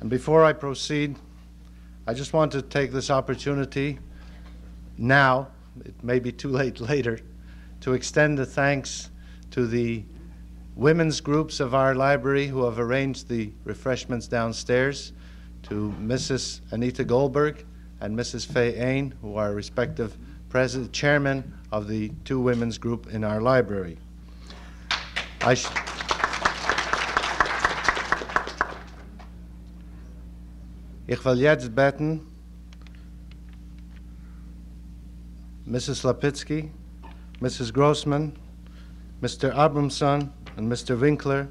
And before I proceed, I just want to take this opportunity now, it may be too late later, to extend the thanks to the women's groups of our library who have arranged the refreshments downstairs, to Mrs. Anita Goldberg and Mrs. Faye Ain, who are respective president, chairman of the two women's group in our library. I Ich will jetzt beten, Mrs. Lapitsky, Mrs. Grossman, Mr. Abramson und Mr. Winkler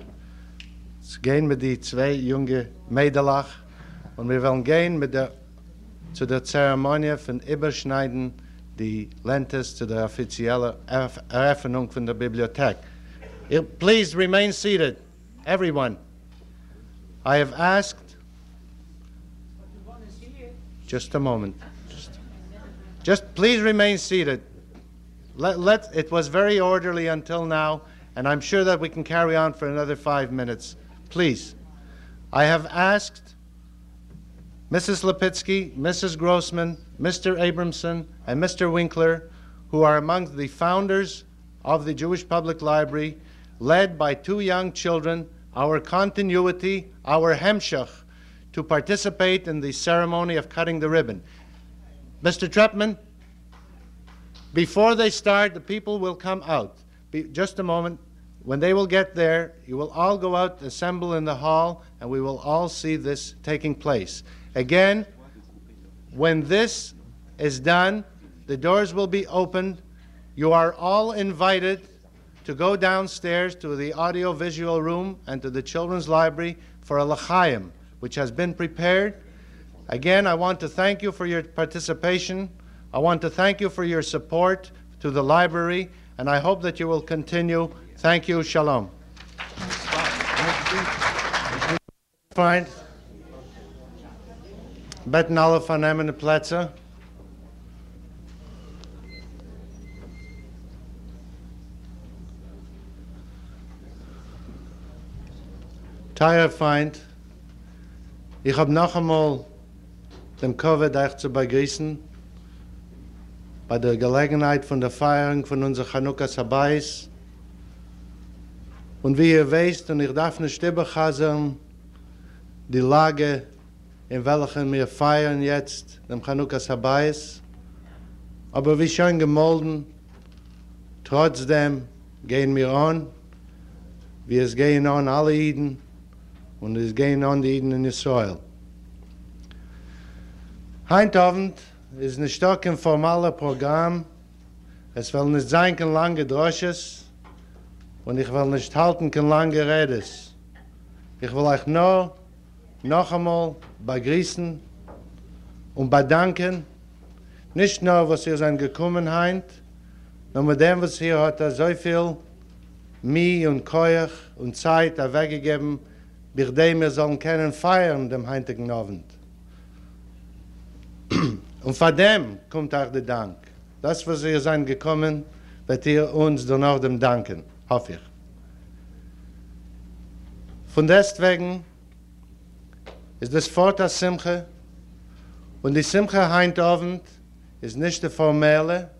zu gehen mit die zwei junge Mädelach und wir wollen gehen mit der, zu der Zeremonie von Überschneiden die Lentes zu der offiziellen Eröffnung von der Bibliothek. Please remain seated, everyone. I have asked Just a moment. Just, just please remain seated. Let, let, it was very orderly until now, and I'm sure that we can carry on for another five minutes. Please. I have asked Mrs. Lipitsky, Mrs. Grossman, Mr. Abramson, and Mr. Winkler, who are among the founders of the Jewish Public Library, led by two young children, our continuity, our hemshach, to participate in the ceremony of cutting the ribbon. Mr. Trepman, before they start, the people will come out. Be, just a moment. When they will get there, you will all go out, assemble in the hall, and we will all see this taking place. Again, when this is done, the doors will be opened. You are all invited to go downstairs to the audio-visual room and to the children's library for a l'chaim, which has been prepared. Again, I want to thank you for your participation. I want to thank you for your support to the library, and I hope that you will continue. Thank you. Shalom. De plätze. Ich habe noch einmal dem Covid euch zu begrüßen bei der Gelegenheit von der Feierung von unserer Chanukka Sabais. Und wie ihr wisst, und ich darf nicht überchasern, die Lage, in welcher wir feiern jetzt, dem Chanukka Sabais. Aber wie schon gemolden, trotzdem gehen wir an, wie es gehen an alle Iden, und es gehen an die Iden in Israel. Heintavend ist ein stark informaler Programm. Es will nicht sein kein lange Drosches und ich will nicht halten kein lange Redes. Ich will euch nur noch einmal begrüßen und bedanken, nicht nur, was ihr seid gekommen heint, nur mit dem, was ihr er so viel Mie und Keuch und Zeit weggegeben, bei dem wir sollen können feiern dem heutigen Abend. Und von dem kommt auch der Dank. Das, was ihr seid gekommen, wird ihr uns danach dem danken, hoffe ich. Von deswegen ist das Vater Simche und die Simche heint Abend ist nicht die formelle,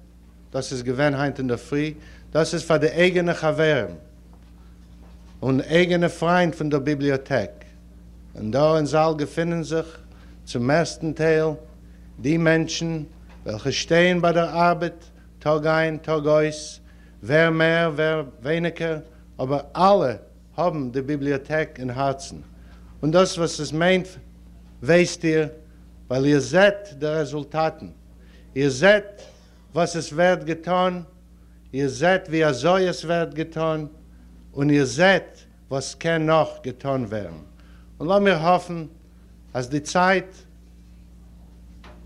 das ist gewähnt heint in der Früh, das ist für die eigene Chaveren und eigene Freund von der Bibliothek. Und da in Saal gefunden sich zum ersten Teil die Menschen, welche stehen bei der Arbeit, Tag ein, Tag aus, wer mehr, wer weniger, aber alle haben die Bibliothek in Herzen. Und das, was es meint, weißt ihr, weil ihr seht die Resultaten. Ihr seht, was es wird getan, ihr seht, wie er so es wird getan, und ihr seht, was kann noch getan werden. Und lass mir hoffen, als die Zeit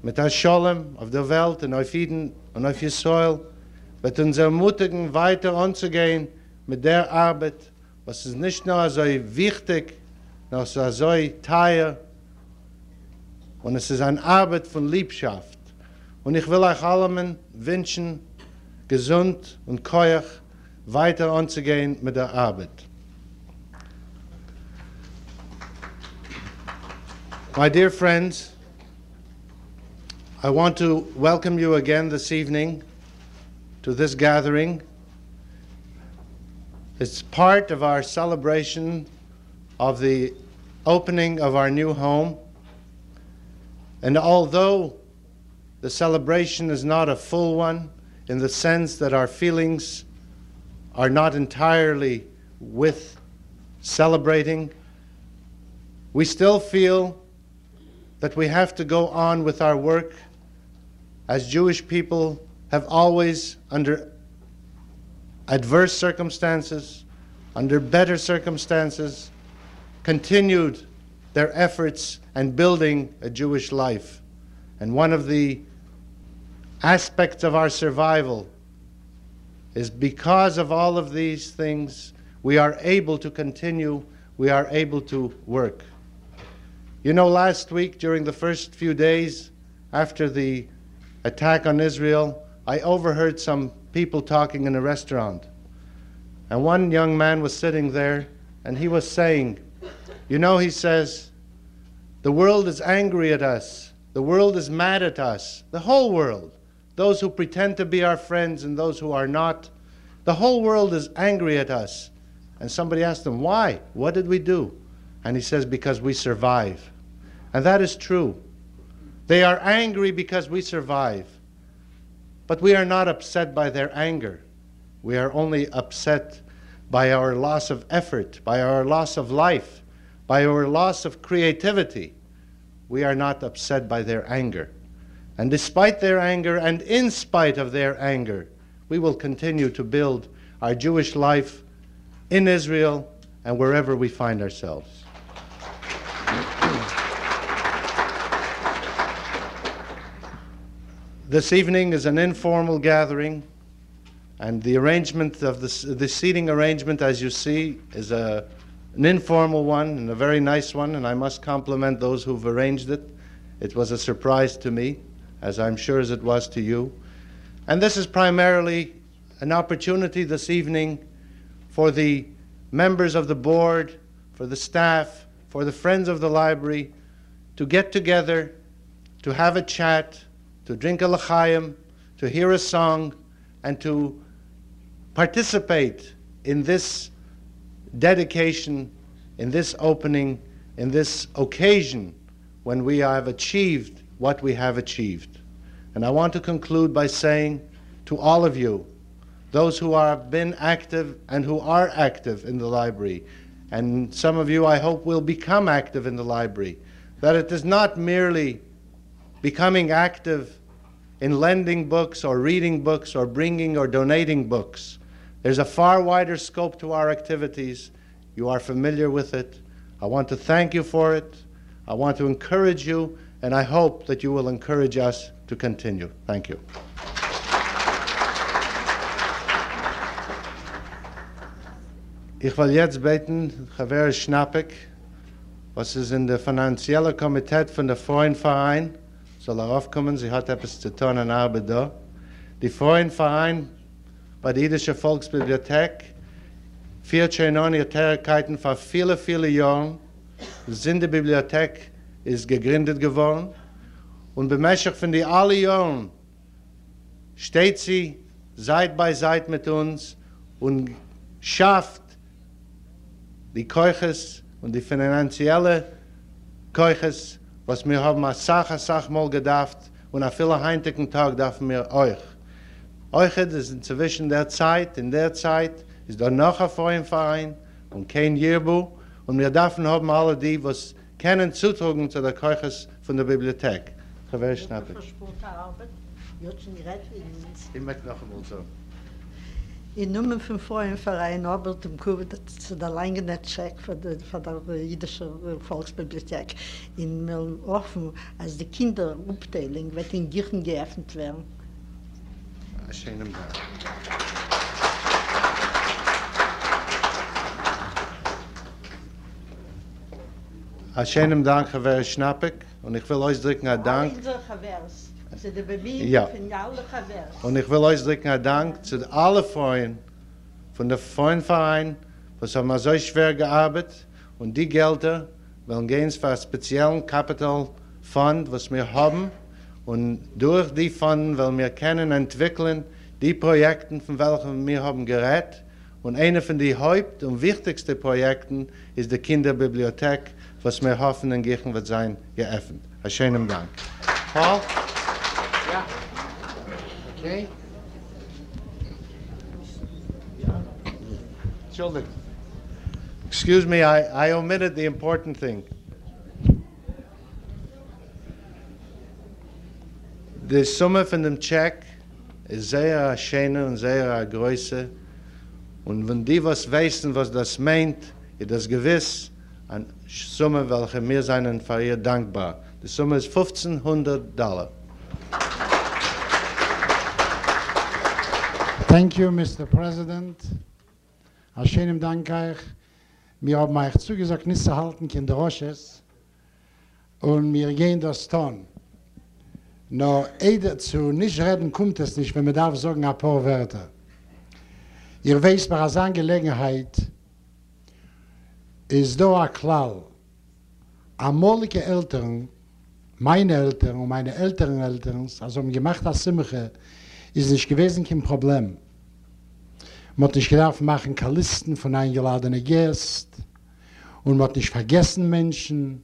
mit der Scholem auf der Welt und auf Eden und auf Jesuel wird uns ermutigen, weiter anzugehen mit der Arbeit, was ist nicht nur so wichtig, noch so so teuer, und es ist eine Arbeit von Liebschaft. Und ich will euch allen wünschen, gesund und keuch weiter anzugehen mit der Arbeit. My dear friends, I want to welcome you again this evening to this gathering. It's part of our celebration of the opening of our new home. And although the celebration is not a full one, in the sense that our feelings are not entirely with celebrating, we still feel that we have to go on with our work as Jewish people have always, under adverse circumstances, under better circumstances, continued their efforts and building a Jewish life. And one of the aspects of our survival is because of all of these things, we are able to continue, we are able to work. You know, last week, during the first few days, after the attack on Israel, I overheard some people talking in a restaurant. And one young man was sitting there and he was saying, You know, he says, the world is angry at us. The world is mad at us. The whole world. Those who pretend to be our friends and those who are not. The whole world is angry at us. And somebody asked him, Why? What did we do? And he says, Because we survive. And that is true. They are angry because we survive. But we are not upset by their anger. We are only upset by our loss of effort, by our loss of life, by our loss of creativity. We are not upset by their anger. And despite their anger and in spite of their anger, we will continue to build our Jewish life in Israel and wherever we find ourselves. This evening is an informal gathering, and the arrangement of the, the seating arrangement, as you see, is a, an informal one and a very nice one, and I must compliment those who've arranged it. It was a surprise to me, as I'm sure as it was to you. And this is primarily an opportunity this evening for the members of the board, for the staff, for the friends of the library to get together, to have a chat, to drink a l'chaim, to hear a song, and to participate in this dedication, in this opening, in this occasion when we have achieved what we have achieved. And I want to conclude by saying to all of you, those who have been active and who are active in the library, and some of you I hope will become active in the library, that it is not merely becoming active in lending books or reading books or bringing or donating books. There's a far wider scope to our activities. You are familiar with it. I want to thank you for it. I want to encourage you, and I hope that you will encourage us to continue. Thank you. Ich will jetzt beten, Chaver Schnappek, was ist in der finanziellen Komitee von der Freundverein, soll er aufkommen, sie hat etwas zu tun an Arbeit da. Die Freundverein bei der Jüdischen Volksbibliothek führt schon an ihre Tätigkeiten vor viele, viele Jahren. Die die Bibliothek ist gegründet geworden und bemächtigt von die alle Jahren steht sie Seit bei Seit mit uns und schafft die Keuches und die finanzielle Keuches, was wir haben als Sache, Sache mal gedacht und auf viele heintigen Tag dürfen wir euch. Euch ist inzwischen der Zeit, in der Zeit ist da noch ein Freundverein und kein Jirbu und wir dürfen haben alle die, was kennen zutrugen zu der Keuches von der Bibliothek. Gewehr schnappen. Ich möchte noch einmal so. In Nummer von vorhin Verein Norbert im Kurve zu der langen Check für die für der jüdische Volksbibliothek in mir offen als die Kinderabteilung wird in Girchen geöffnet werden. Schönen Dank. A schönem Dank, Herr Schnappek, und ich will euch drücken ein Dank. Der Ja. von allen Chavers. Und ich will euch drücken ein Dank zu allen Freunden von der Freundverein, was haben so schwer gearbeitet. Und die Gelder wollen gehen für einen speziellen Capital Fund, was wir haben. Und durch die Fund wollen wir können entwickeln die Projekte, von welchen wir haben gerät. Und eine von den Haupt- und wichtigsten Projekten ist die Kinderbibliothek, was wir hoffen, in Kirchen wird sein, geöffnet. Einen schönen Dank. Paul? Okay. Children. Excuse me, I, I omitted the important thing. Die Summe von dem Check ist sehr schöne und sehr große. Und wenn die was wissen, was das meint, ist das gewiss eine Summe, welche wir seien für ihr dankbar. Die Summe ist 1500 Dollar. Thank you, Mr. President. A schönem Dank euch. Wir haben euch zugesagt, nicht zu halten, kein Drosches. Und wir gehen das tun. No, Ede zu nicht reden kommt es nicht, wenn man darf sagen ein paar Wörter. Ihr wisst, bei einer Angelegenheit ist da ein Klall. Amolige Eltern, meine Eltern und meine älteren Eltern, also um gemacht das Simche, ist nicht gewesen kein Problem. Man hat nicht gedacht, machen Kalisten von eingeladenen Gästen und man hat nicht vergessen Menschen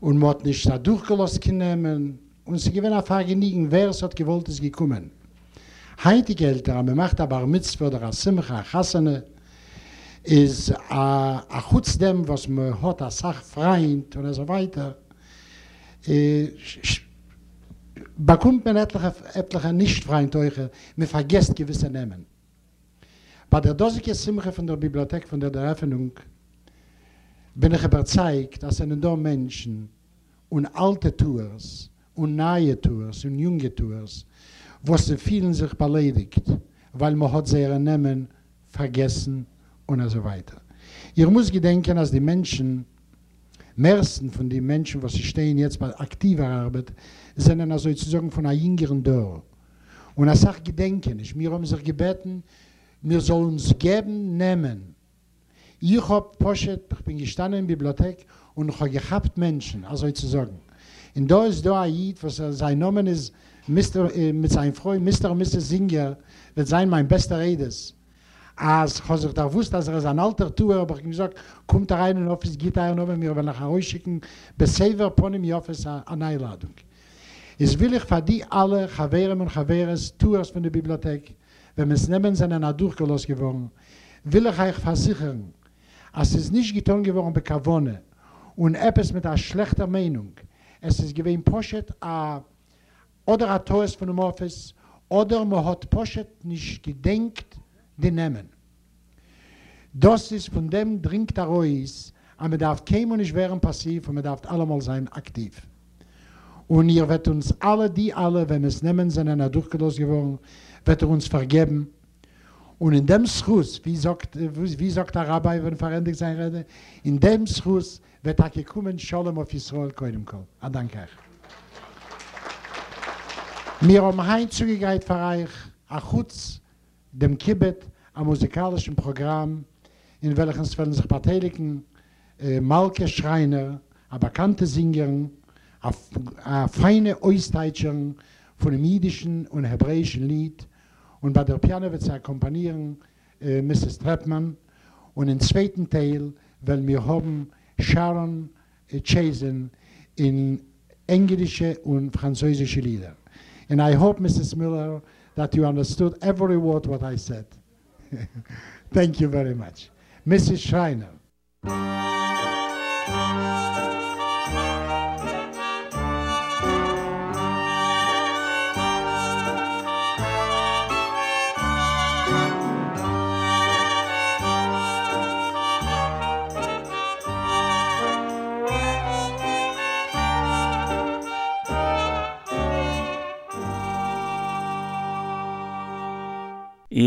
und man hat nicht da durchgelassen nehmen und sie gewinnen auf geniegen, wer es hat gewollt, ist gekommen. Heitige Eltern, man macht aber mit oder ein Simcha, ein Chassane, ist a, a chutz dem, was man hat, a sach freund und so weiter, äh, bekommt man etliche, etliche nicht freund euch, man vergesst gewisse Namen. Bei der Dosike Simche von der Bibliothek, von der Eröffnung, bin ich überzeugt, dass in den Menschen und alte Tours, und neue Tours und junge Tours, wo sie fühlen sich beleidigt, weil man hat ihre Namen vergessen und so weiter. Ihr muss gedenken, dass die Menschen, meisten von den Menschen, was sie stehen jetzt bei aktiver Arbeit, sind dann also sozusagen von einer jüngeren Dörr. Und er sagt, gedenken, ich mir haben sich gebeten, wir sollen uns geben, nehmen. Ich habe Poshet, ich bin gestanden in der Bibliothek und ich habe gehabt Menschen, also zu sagen, Und da ist da ein Jid, was er, sein Name ist, Mr., äh, mit seinem Freund, Mr. und Mrs. Singer, wird sein mein bester Redes. Als ich sich da wusste, dass er ein alter Tour, aber ich habe gesagt, kommt da rein in Office, geht da rein, und wir wollen nach Hause schicken, bis Sever von ihm Office eine Einladung. Es will ich für die alle Chaveren und Chaveres, Tours von der Bibliothek, wenn wir es nehmen, sind dann durchgelost geworden, will ich euch versichern, als es nicht getan geworden bei Kavone und etwas mit einer schlechten Meinung, es ist gewesen Poshet, a, oder ein Toast von dem Office, oder man hat Poshet nicht gedenkt, die nehmen. Das ist von dem dringt er raus, aber man darf kein und nicht werden passiv, und man darf allemal sein aktiv. Und ihr wird uns alle, die alle, wenn es nehmen, sind er durchgelost geworden, wird er uns vergeben. Und in dem Schuss, wie sagt, wie sagt der Rabbi, wenn er verendigt sein Rede, in dem Schuss wird er gekommen, Shalom auf Israel, koidem kol. Ah, danke euch. Wir haben ein Zugigkeit für euch, a Chutz, dem Kibbet, a musikalischen Programm, in welchem es werden sich beteiligen, äh, Malke Schreiner, a bekannte Singer, a, a feine Oisteitscher von dem jüdischen und hebräischen Lied, und bei der Piano wird sie akkompanieren äh, Mrs. Treppmann, und im zweiten Teil, weil wir haben Sharon äh, Chazen in englische und französische Lieder. And I hope, Mrs. Miller, that you understood every word what I said. Thank you very much. Mrs. Schreiner.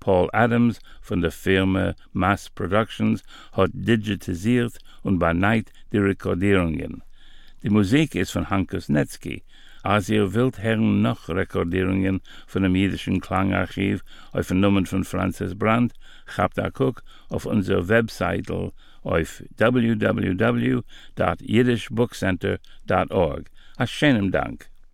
Paul Adams von der Firma Mass Productions hat digitisiert und beneit die Rekordierungen. Die Musik ist von Hankus Netzki. Als ihr wollt hören noch Rekordierungen von dem jüdischen Klangarchiv auf den Nummern von Francis Brandt, habt ihr guck auf unserer Webseite auf www.yiddishbookcenter.org. A schönen Dank.